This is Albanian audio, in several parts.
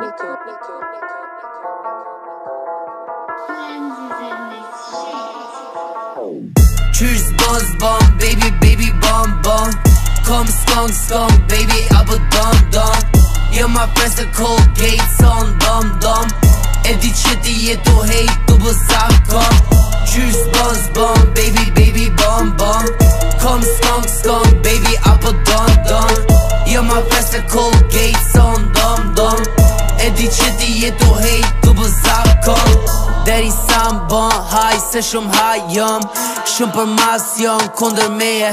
Choose Tschüss, bomb, Baby, Baby, bomb bomb. Come Skunk, Skunk, Baby, aber Dom, Dom. You're my friends, the cold gates on Dom, Dom. If die Chitti, you du hate. buzakon Deri sa mbon haj se shumë haj jëm Shumë për mas jëm kunder meje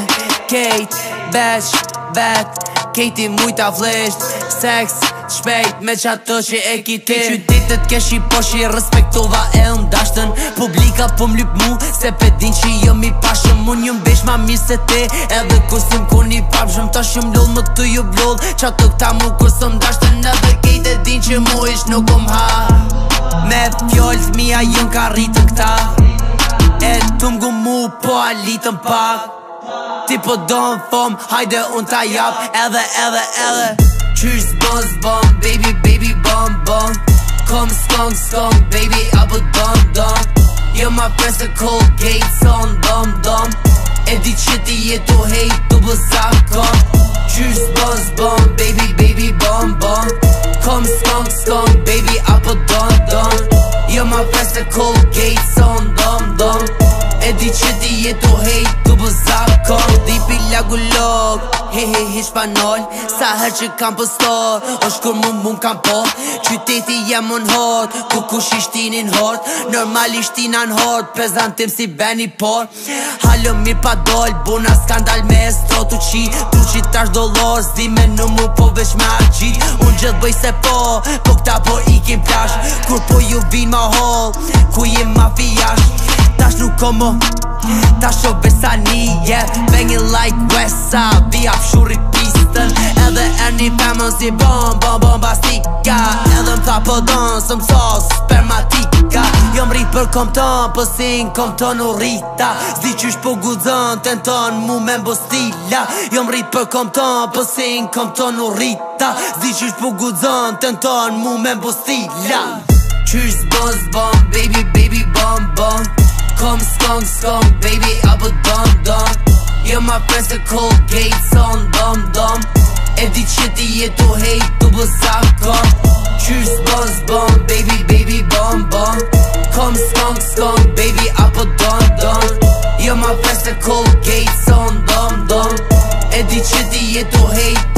Kejt, besh, vet, kejti mujta vlesht Seks, shpejt me qatë të që e kitin Kej qytetet kesh i posh i respektova e ndashtën Publika po mlyp mu se pe din që jëm jo i pashëm Unë jëm besh ma mirë se te edhe kusim ku një papshëm Ta shumë lull më të ju blull qatë të këta mu kur së edhe kitin din që mu ish nuk um ha Me fjoll mia jën ka rritën këta E të mgu mu po a litën pak Ti po do në hajde unë ta jap Edhe, edhe, edhe Qysh zbon, zbon, baby, baby, bon, bon Kom skong, skong, baby, apo don, don Jo ma presë e cold gates son, don, don E di që ti jetu hejtë, du bëzakon Qysh zbon zbon Baby baby bon bon Kom skonk skonk Baby apo don don Jo ma pres e kol gejt son dom dom E di që di jetu hejt Tu bu zap kon Di pi lagu log He he he shpanol Sa her që kam pëstor po është kur mund mund kam po Qyteti jem un hot Ku ku shishtin in hot Normal an hot pezantim si ben i por Halo mi pa dol Buna skandal me estro tu qi tash do lost Dime në mu po vesh me agjit Unë gjithë bëj se po Po këta po i kim plash Kur po ju vin ma hall Ku jim ma fijash Tash nuk ko Tash o besani yeah. Bengi like Wessa Vi hap shuri pistën Edhe er një famën si bom Bom bombastika Edhe më tha po donë Së për kom ton pësin po kom ton u rita Zdi qysh po gudzon të në ton mu me mbo stila Jo më rrit për kom ton pësin po kom ton u rita Zdi qysh po gudzon të në ton mu me mbo stila Qysh zbon zbon baby baby bon bon Kom skong skong baby apo don don Jo ma pres të cold gates on dom dom E di që ti jetu hejt të bësakon Qysh zbon zbon baby Skonk, skonk, skonk Baby, apo don don You're my best and cool Gates on, donk, donk E di që di jetu hate